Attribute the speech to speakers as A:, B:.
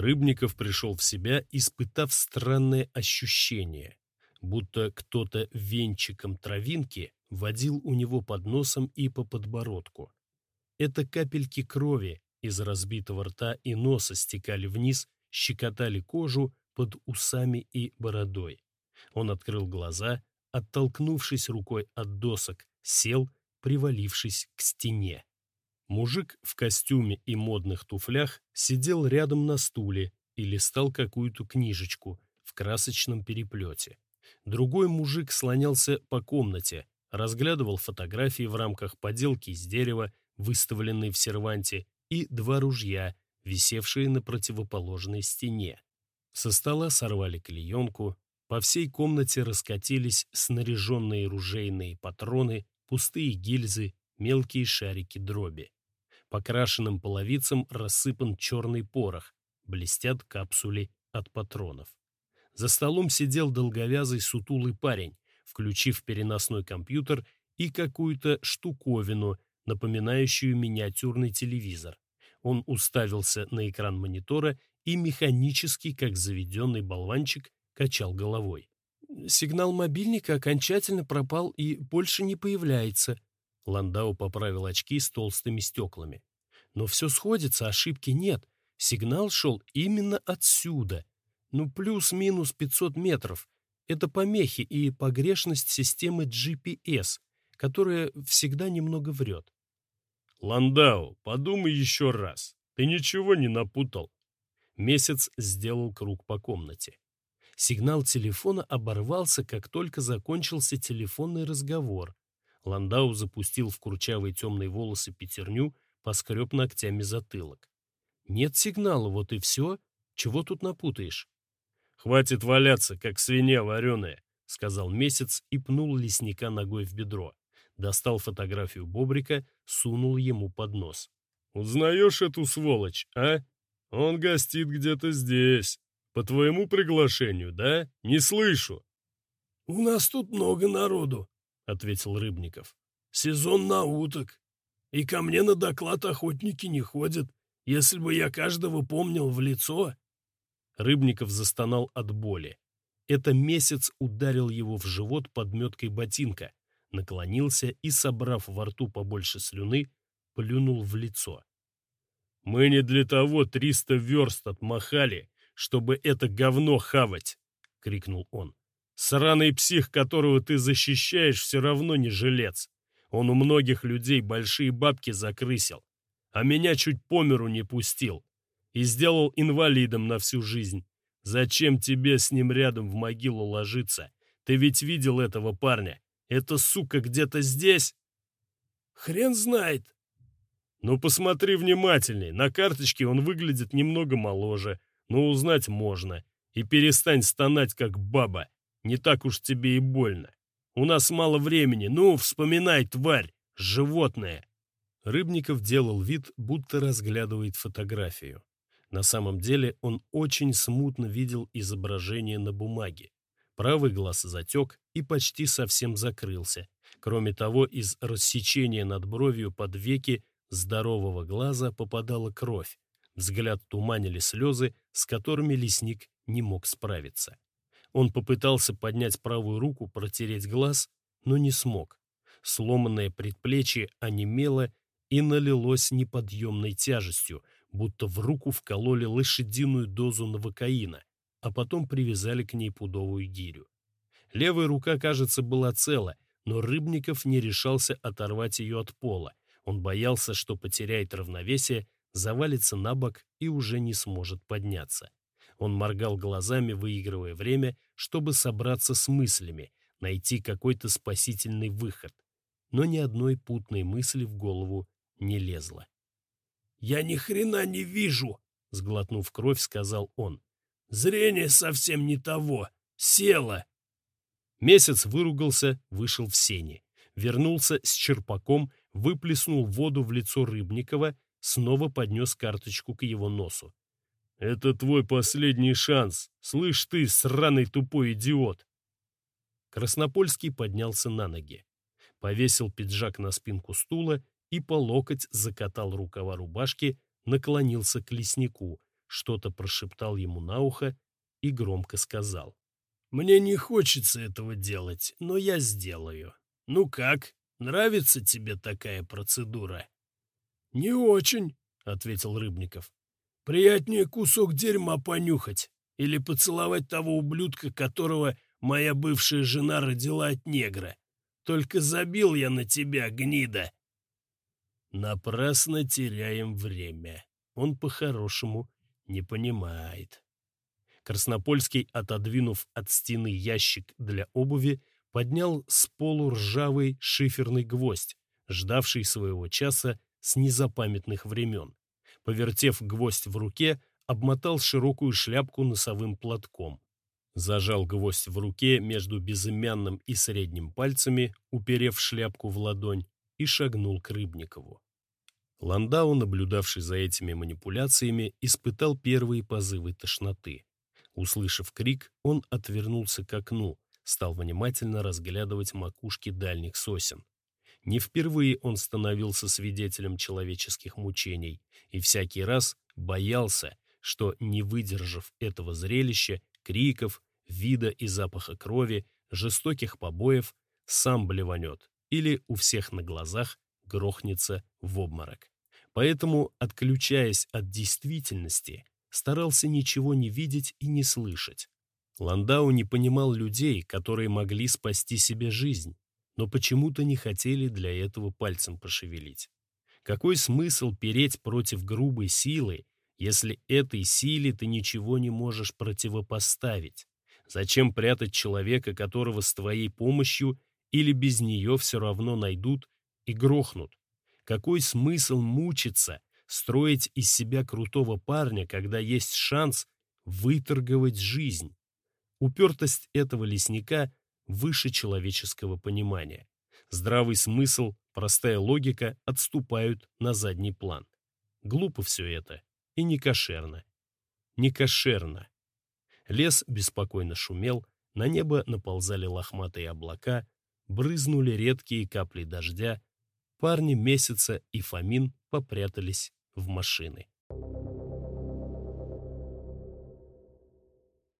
A: Рыбников пришел в себя, испытав странное ощущение, будто кто-то венчиком травинки водил у него под носом и по подбородку. Это капельки крови из разбитого рта и носа стекали вниз, щекотали кожу под усами и бородой. Он открыл глаза, оттолкнувшись рукой от досок, сел, привалившись к стене. Мужик в костюме и модных туфлях сидел рядом на стуле и листал какую-то книжечку в красочном переплете. Другой мужик слонялся по комнате, разглядывал фотографии в рамках поделки из дерева, выставленные в серванте, и два ружья, висевшие на противоположной стене. Со стола сорвали клеенку, по всей комнате раскатились снаряженные ружейные патроны, пустые гильзы, мелкие шарики дроби. По крашенным половицам рассыпан черный порох, блестят капсули от патронов. За столом сидел долговязый сутулый парень, включив переносной компьютер и какую-то штуковину, напоминающую миниатюрный телевизор. Он уставился на экран монитора и механически, как заведенный болванчик, качал головой. «Сигнал мобильника окончательно пропал и больше не появляется», Ландау поправил очки с толстыми стеклами. Но все сходится, ошибки нет. Сигнал шел именно отсюда. Ну, плюс-минус 500 метров. Это помехи и погрешность системы GPS, которая всегда немного врет.
B: Ландау, подумай еще раз. Ты ничего не напутал.
A: Месяц сделал круг по комнате. Сигнал телефона оборвался, как только закончился телефонный разговор. Ландау запустил в курчавые темные волосы пятерню, поскреб ногтями затылок. Нет сигнала, вот и все. Чего тут напутаешь?
B: «Хватит валяться, как свинья вареная», — сказал Месяц и пнул лесника ногой в бедро. Достал фотографию Бобрика, сунул ему под нос. «Узнаешь эту сволочь, а? Он гостит где-то здесь. По твоему приглашению, да? Не слышу».
C: «У нас тут много народу», ответил Рыбников. «Сезон на уток. И ко мне на доклад охотники не ходят. Если бы я каждого помнил в лицо...»
A: Рыбников застонал от боли. Это месяц ударил его в живот подметкой ботинка, наклонился и, собрав во рту побольше слюны, плюнул в лицо.
B: «Мы не для того триста верст отмахали, чтобы это говно хавать!» — крикнул он. Сраный псих, которого ты защищаешь, все равно не жилец. Он у многих людей большие бабки закрысил, а меня чуть по миру не пустил и сделал инвалидом на всю жизнь. Зачем тебе с ним рядом в могилу ложиться? Ты ведь видел этого парня. Эта сука где-то здесь?
C: Хрен знает.
B: Ну, посмотри внимательней. На карточке он выглядит немного моложе, но узнать можно. И перестань стонать, как баба. Не так уж тебе и больно. У нас мало времени. Ну, вспоминай, тварь, животное.
A: Рыбников делал вид, будто разглядывает фотографию. На самом деле он очень смутно видел изображение на бумаге. Правый глаз затек и почти совсем закрылся. Кроме того, из рассечения над бровью под веки здорового глаза попадала кровь. Взгляд туманили слезы, с которыми лесник не мог справиться. Он попытался поднять правую руку, протереть глаз, но не смог. Сломанное предплечье онемело и налилось неподъемной тяжестью, будто в руку вкололи лошадиную дозу новокаина, а потом привязали к ней пудовую гирю. Левая рука, кажется, была цела, но Рыбников не решался оторвать ее от пола. Он боялся, что потеряет равновесие, завалится на бок и уже не сможет подняться. Он моргал глазами, выигрывая время, чтобы собраться с мыслями, найти какой-то спасительный выход. Но ни одной путной мысли в голову не лезло.
C: «Я ни хрена не вижу!» — сглотнув кровь, сказал он. «Зрение совсем не того. Село!»
A: Месяц выругался, вышел в сени. Вернулся с черпаком, выплеснул воду в лицо Рыбникова, снова поднес карточку к его носу.
B: Это твой последний шанс. Слышь ты, сраный тупой идиот.
A: Краснопольский поднялся на ноги, повесил пиджак на спинку стула и по локоть закатал рукава рубашки, наклонился к леснику, что-то прошептал ему на ухо и громко сказал.
C: «Мне не хочется этого делать, но я сделаю. Ну как, нравится тебе такая процедура?» «Не очень», — ответил Рыбников. «Приятнее кусок дерьма понюхать или поцеловать того ублюдка, которого моя бывшая жена родила от негра. Только забил я на тебя, гнида!»
A: Напрасно теряем время. Он по-хорошему не понимает. Краснопольский, отодвинув от стены ящик для обуви, поднял с полу ржавый шиферный гвоздь, ждавший своего часа с незапамятных времен. Повертев гвоздь в руке, обмотал широкую шляпку носовым платком. Зажал гвоздь в руке между безымянным и средним пальцами, уперев шляпку в ладонь, и шагнул к Рыбникову. Ландау, наблюдавший за этими манипуляциями, испытал первые позывы тошноты. Услышав крик, он отвернулся к окну, стал внимательно разглядывать макушки дальних сосен. Не впервые он становился свидетелем человеческих мучений и всякий раз боялся, что, не выдержав этого зрелища, криков, вида и запаха крови, жестоких побоев, сам блеванет или у всех на глазах грохнется в обморок. Поэтому, отключаясь от действительности, старался ничего не видеть и не слышать. Ландау не понимал людей, которые могли спасти себе жизнь, но почему-то не хотели для этого пальцем пошевелить. Какой смысл переть против грубой силы, если этой силе ты ничего не можешь противопоставить? Зачем прятать человека, которого с твоей помощью или без нее все равно найдут и грохнут? Какой смысл мучиться, строить из себя крутого парня, когда есть шанс выторговать жизнь? Упертость этого лесника выше человеческого понимания. Здравый смысл, простая логика отступают на задний план. Глупо все это и не кошерно. Не кошерно. Лес беспокойно шумел, на небо наползали лохматые облака, брызнули редкие капли дождя, парни Месяца и Фомин попрятались в машины.